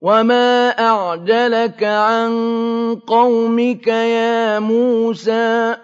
وَمَا أَعْجَلَكَ عَن قَوْمِكَ يَا مُوسَىٰ